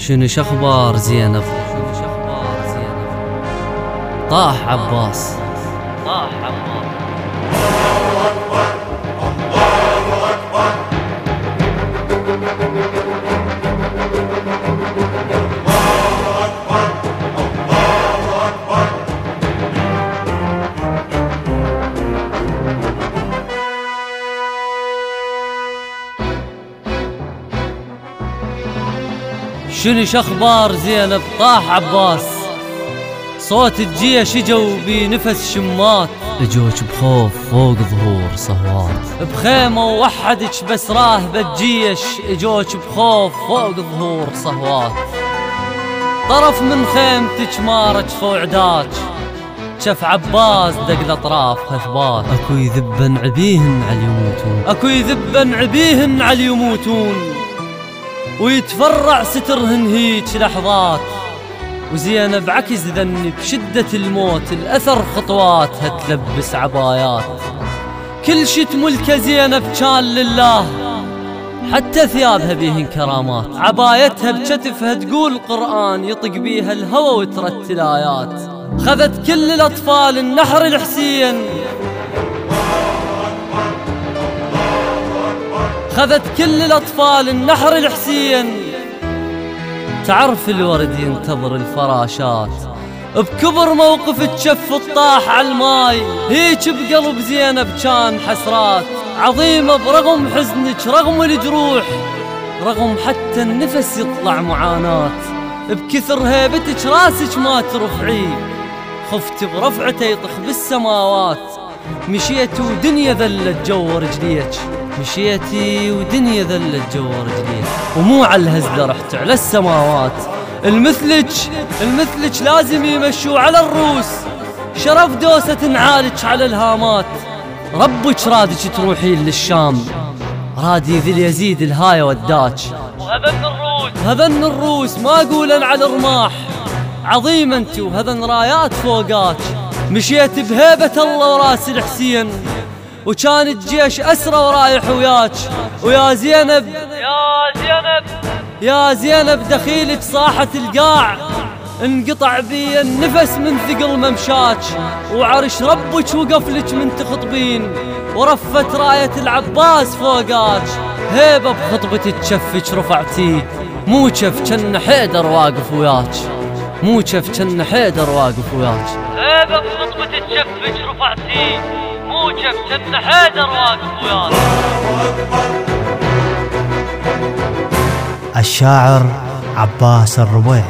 شنو شخبار زينب؟ طاح عباس. طاح عباس. شنو شخبار زينب؟ طاح عباس. صوت الجيش اجوا بنفس شمات. اجوك بخوف فوق ظهور صهوات. بخيمة وحدك بس راهبة الجيش اجوك بخوف فوق ظهور صهوات. طرف من خيمتك مارج فوعداك شف عباس دق الأطراف خثبات أكو يذبن عبيهن على يموتون. أكو يذبن عبيهن على يموتون. ويتفرع سترهن هيج لحظات. وزينب عكس ذني بشدة الموت الأثر خطواتها تلبس عبايات. كل شي تملكه زينب كان لله حتى ثيابها بيهن كرامات. عبايتها بكتفها تقول قرآن يطق بيها الهوى وترتل آيات. خذت كل الأطفال النحر الحسين خذت كل الأطفال النحر الحسين. تعرف الورد ينتظر الفراشات. بكبر موقف تشف الطاح على الماي. هيك بقلب زينب كان حسرات. عظيمة برغم حزنك رغم الجروح. رغم حتى النفس يطلع معاناة. بكثر هيبتك راسك ما ترفعي. خفت برفعته يطخ بالسماوات. مشيت ودنيا ذلت جو رجليك. مشيتي ودنيا ذلت جو رجليك ومو على الهزلة رحت على السماوات. المثلك المثلك لازم يمشوا على الروس. شرف دوسة نعالج على الهامات. ربك رادك تروحين للشام. رادي ذي اليزيد الهاية وداك وهذن الروس. هذن الروس ما قولا على الرماح. عظيم أنت وهذن رايات فوقاك. مشيت بهيبة الله وراس الحسين وكان الجيش أسرى ورايح وياك. ويا زينب يا زينب. يا زينب دخيلك صاحة القاع. انقطع بي النفس من ثقل ممشاك. وعرش ربك وقف لك من تخطبين. ورفت راية العباس فوقاك. هيبة بخطبتك شفك رفعتي مو شف كن حيدر واقف وياك. مو شف كن حيدر واقف وياك. هيبة بخطبتك شفك رفعتي مو شف كن حيدر واقف وياك الشاعر عباس الربيع